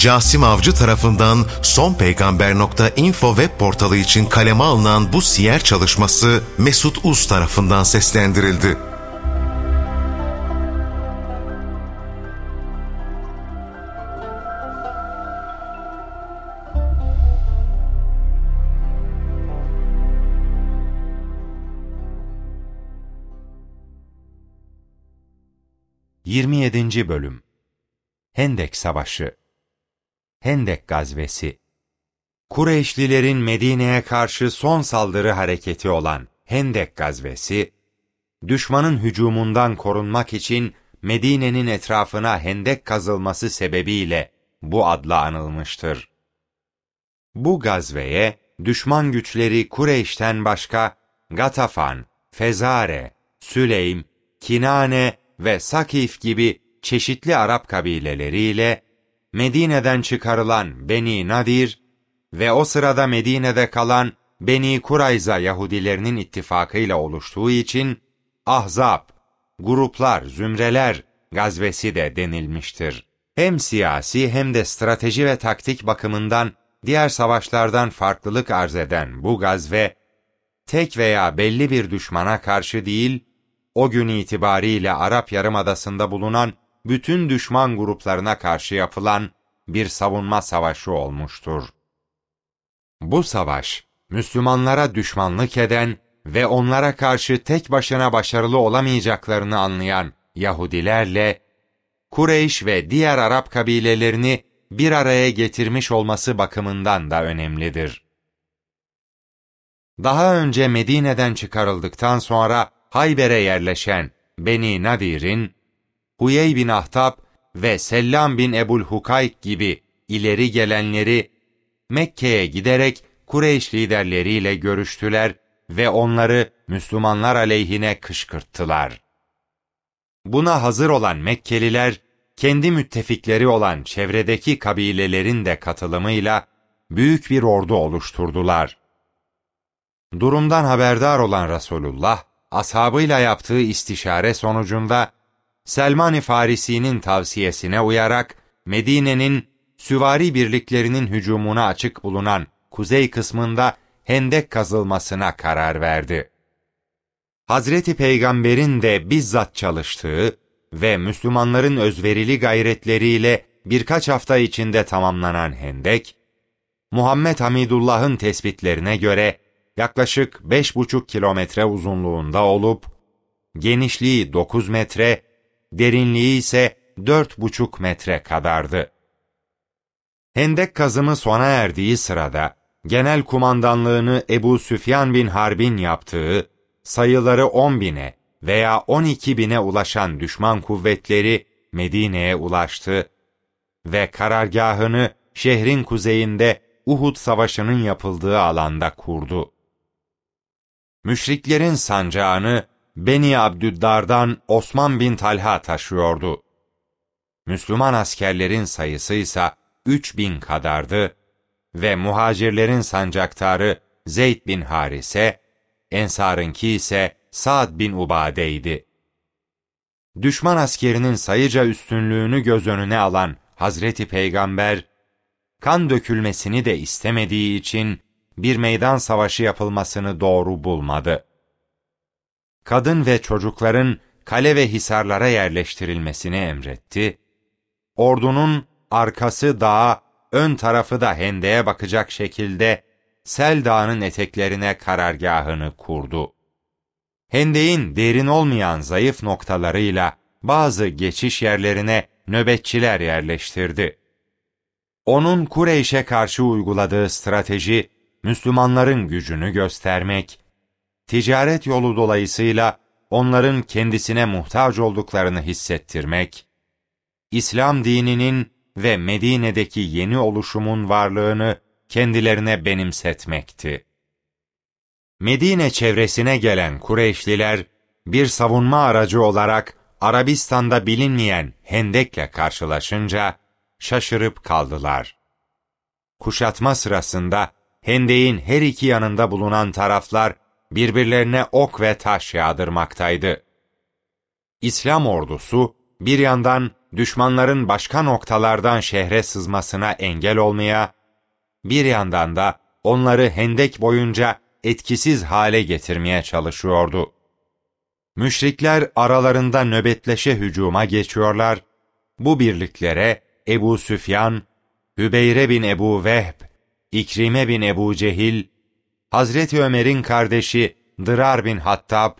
Casim Avcı tarafından sonpeygamber.info web portalı için kaleme alınan bu siyer çalışması Mesut Uz tarafından seslendirildi. Yirmi yedinci Bölüm Hendek Savaşı Hendek Gazvesi Kureyşlilerin Medine'ye karşı son saldırı hareketi olan Hendek Gazvesi, düşmanın hücumundan korunmak için Medine'nin etrafına hendek kazılması sebebiyle bu adla anılmıştır. Bu gazveye düşman güçleri Kureyş'ten başka Gatafan, Fezare, Süleym, Kinane ve Sakif gibi çeşitli Arap kabileleriyle Medine'den çıkarılan Beni Nadir ve o sırada Medine'de kalan Beni Kurayza Yahudilerinin ittifakıyla oluştuğu için Ahzab, gruplar, zümreler gazvesi de denilmiştir. Hem siyasi hem de strateji ve taktik bakımından diğer savaşlardan farklılık arz eden bu gazve, tek veya belli bir düşmana karşı değil, o gün itibariyle Arap Yarımadası'nda bulunan bütün düşman gruplarına karşı yapılan bir savunma savaşı olmuştur. Bu savaş, Müslümanlara düşmanlık eden ve onlara karşı tek başına başarılı olamayacaklarını anlayan Yahudilerle, Kureyş ve diğer Arap kabilelerini bir araya getirmiş olması bakımından da önemlidir. Daha önce Medine'den çıkarıldıktan sonra Hayber'e yerleşen Beni Nadir'in, Huyey bin Ahtab ve Sellam bin Ebul Hukayk gibi ileri gelenleri Mekke'ye giderek Kureyş liderleriyle görüştüler ve onları Müslümanlar aleyhine kışkırttılar. Buna hazır olan Mekkeliler, kendi müttefikleri olan çevredeki kabilelerin de katılımıyla büyük bir ordu oluşturdular. Durumdan haberdar olan Resulullah, ashabıyla yaptığı istişare sonucunda Selman-ı Farisi'nin tavsiyesine uyarak Medine'nin süvari birliklerinin hücumuna açık bulunan kuzey kısmında hendek kazılmasına karar verdi. Hazreti Peygamber'in de bizzat çalıştığı ve Müslümanların özverili gayretleriyle birkaç hafta içinde tamamlanan hendek, Muhammed Hamidullah'ın tespitlerine göre yaklaşık beş buçuk kilometre uzunluğunda olup, genişliği dokuz metre, derinliği ise dört buçuk metre kadardı. Hendek kazımı sona erdiği sırada, genel kumandanlığını Ebu Süfyan bin Harbin yaptığı, sayıları on bine veya on iki bine ulaşan düşman kuvvetleri Medine'ye ulaştı ve karargahını şehrin kuzeyinde Uhud Savaşı'nın yapıldığı alanda kurdu. Müşriklerin sancağını Beni Abdüddar'dan Osman bin Talha taşıyordu. Müslüman askerlerin sayısı ise üç bin kadardı ve muhacirlerin sancaktarı Zeyd bin Harise, Ensar'ınki ise Sa'd bin Ubade'ydi. Düşman askerinin sayıca üstünlüğünü göz önüne alan Hazreti Peygamber, kan dökülmesini de istemediği için bir meydan savaşı yapılmasını doğru bulmadı. Kadın ve çocukların kale ve hisarlara yerleştirilmesini emretti. Ordunun arkası dağa, ön tarafı da hendeye bakacak şekilde Sel Dağı'nın eteklerine karargahını kurdu. Hendeğin derin olmayan zayıf noktalarıyla bazı geçiş yerlerine nöbetçiler yerleştirdi. Onun Kureyş'e karşı uyguladığı strateji, Müslümanların gücünü göstermek, ticaret yolu dolayısıyla onların kendisine muhtaç olduklarını hissettirmek, İslam dininin ve Medine'deki yeni oluşumun varlığını kendilerine benimsetmekti. Medine çevresine gelen Kureyşliler, bir savunma aracı olarak Arabistan'da bilinmeyen Hendek'le karşılaşınca şaşırıp kaldılar. Kuşatma sırasında Hendek'in her iki yanında bulunan taraflar birbirlerine ok ve taş yağdırmaktaydı. İslam ordusu bir yandan düşmanların başka noktalardan şehre sızmasına engel olmaya, bir yandan da onları hendek boyunca etkisiz hale getirmeye çalışıyordu. Müşrikler aralarında nöbetleşe hücuma geçiyorlar. Bu birliklere Ebu Süfyan, Hübeyre bin Ebu Vehb, İkrime bin Ebu Cehil, Hazreti Ömer'in kardeşi Dırar bin Hattab,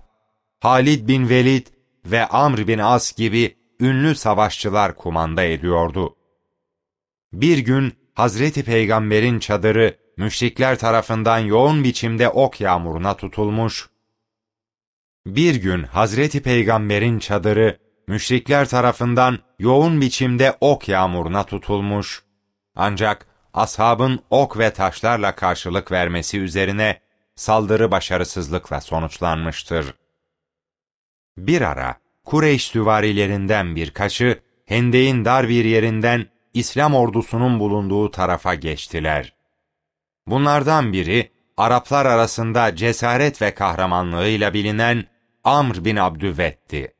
Halid bin Velid ve Amr bin As gibi ünlü savaşçılar kumanda ediyordu. Bir gün Hazreti Peygamber'in çadırı müşrikler tarafından yoğun biçimde ok yağmuruna tutulmuş. Bir gün Hazreti Peygamber'in çadırı müşrikler tarafından yoğun biçimde ok yağmuruna tutulmuş. Ancak ashabın ok ve taşlarla karşılık vermesi üzerine saldırı başarısızlıkla sonuçlanmıştır. Bir ara Kureyş süvarilerinden birkaçı Hendeyin dar bir yerinden İslam ordusunun bulunduğu tarafa geçtiler. Bunlardan biri Araplar arasında cesaret ve kahramanlığıyla bilinen Amr bin Abdüvet'ti.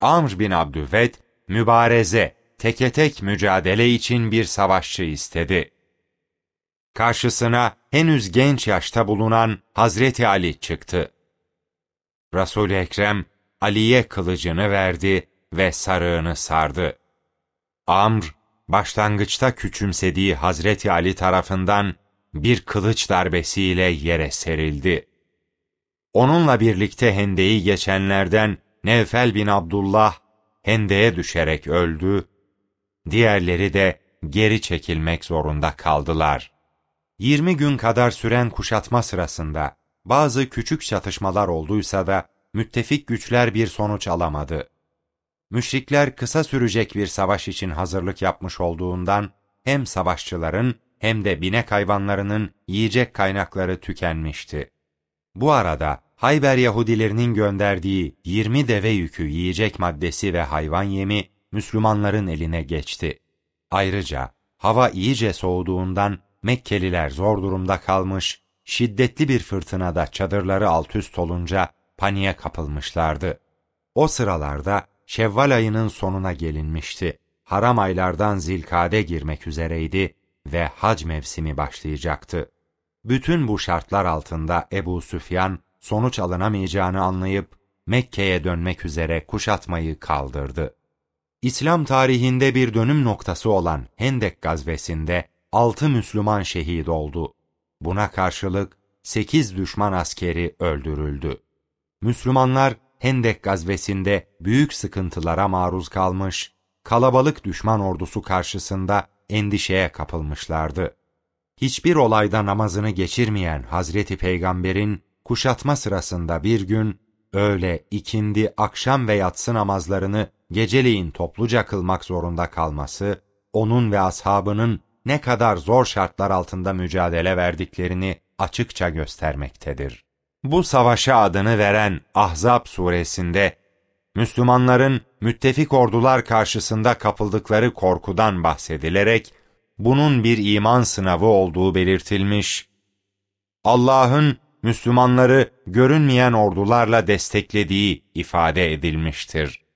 Amr bin Abdüvet, mübareze, teke tek mücadele için bir savaşçı istedi. Karşısına henüz genç yaşta bulunan Hazreti Ali çıktı. Resul-i Ekrem Ali'ye kılıcını verdi ve sarığını sardı. Amr, başlangıçta küçümsediği Hazreti Ali tarafından bir kılıç darbesiyle yere serildi. Onunla birlikte hendeyi geçenlerden Nevfel bin Abdullah hendeye düşerek öldü, diğerleri de geri çekilmek zorunda kaldılar. 20 gün kadar süren kuşatma sırasında bazı küçük çatışmalar olduysa da müttefik güçler bir sonuç alamadı. Müşrikler kısa sürecek bir savaş için hazırlık yapmış olduğundan hem savaşçıların hem de binek hayvanlarının yiyecek kaynakları tükenmişti. Bu arada Hayber Yahudilerinin gönderdiği 20 deve yükü yiyecek maddesi ve hayvan yemi Müslümanların eline geçti. Ayrıca hava iyice soğuduğundan Mekkeliler zor durumda kalmış, şiddetli bir fırtınada çadırları alt üst olunca paniğe kapılmışlardı. O sıralarda Şevval ayının sonuna gelinmişti. Haram aylardan zilkade girmek üzereydi ve hac mevsimi başlayacaktı. Bütün bu şartlar altında Ebu Süfyan sonuç alınamayacağını anlayıp Mekke'ye dönmek üzere kuşatmayı kaldırdı. İslam tarihinde bir dönüm noktası olan Hendek gazvesinde altı Müslüman şehit oldu. Buna karşılık sekiz düşman askeri öldürüldü. Müslümanlar Hendek gazvesinde büyük sıkıntılara maruz kalmış, kalabalık düşman ordusu karşısında endişeye kapılmışlardı. Hiçbir olayda namazını geçirmeyen Hazreti Peygamber'in kuşatma sırasında bir gün öğle, ikindi, akşam ve yatsı namazlarını geceleyin topluca kılmak zorunda kalması, onun ve ashabının ne kadar zor şartlar altında mücadele verdiklerini açıkça göstermektedir. Bu savaşa adını veren Ahzab suresinde Müslümanların müttefik ordular karşısında kapıldıkları korkudan bahsedilerek bunun bir iman sınavı olduğu belirtilmiş. Allah'ın Müslümanları görünmeyen ordularla desteklediği ifade edilmiştir.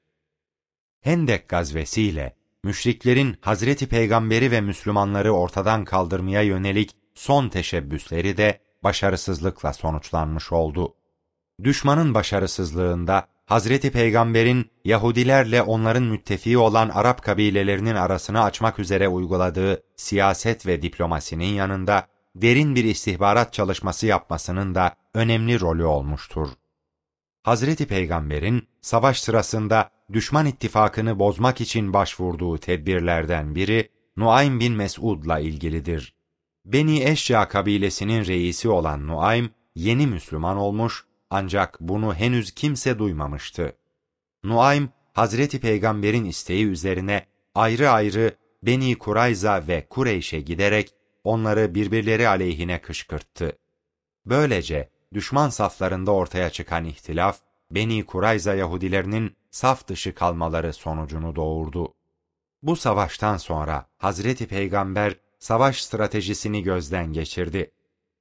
Hendek gazvesiyle müşriklerin Hazreti Peygamberi ve Müslümanları ortadan kaldırmaya yönelik son teşebbüsleri de başarısızlıkla sonuçlanmış oldu. Düşmanın başarısızlığında Hazreti Peygamber'in Yahudilerle onların müttefiği olan Arap kabilelerinin arasını açmak üzere uyguladığı siyaset ve diplomasinin yanında derin bir istihbarat çalışması yapmasının da önemli rolü olmuştur. Hazreti Peygamber'in savaş sırasında düşman ittifakını bozmak için başvurduğu tedbirlerden biri Nuaym bin Mesud'la ilgilidir. Beni Eşya kabilesinin reisi olan Nuaym yeni Müslüman olmuş ancak bunu henüz kimse duymamıştı. Nuaym, Hazreti Peygamber'in isteği üzerine ayrı ayrı Beni Kurayza ve Kureyş'e giderek onları birbirleri aleyhine kışkırttı. Böylece düşman saflarında ortaya çıkan ihtilaf, Beni Kurayza Yahudilerinin saf dışı kalmaları sonucunu doğurdu. Bu savaştan sonra Hazreti Peygamber savaş stratejisini gözden geçirdi.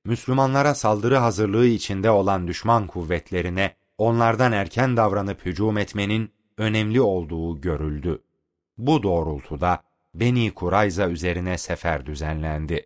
Müslümanlara saldırı hazırlığı içinde olan düşman kuvvetlerine onlardan erken davranıp hücum etmenin önemli olduğu görüldü. Bu doğrultuda Beni Kurayza üzerine sefer düzenlendi.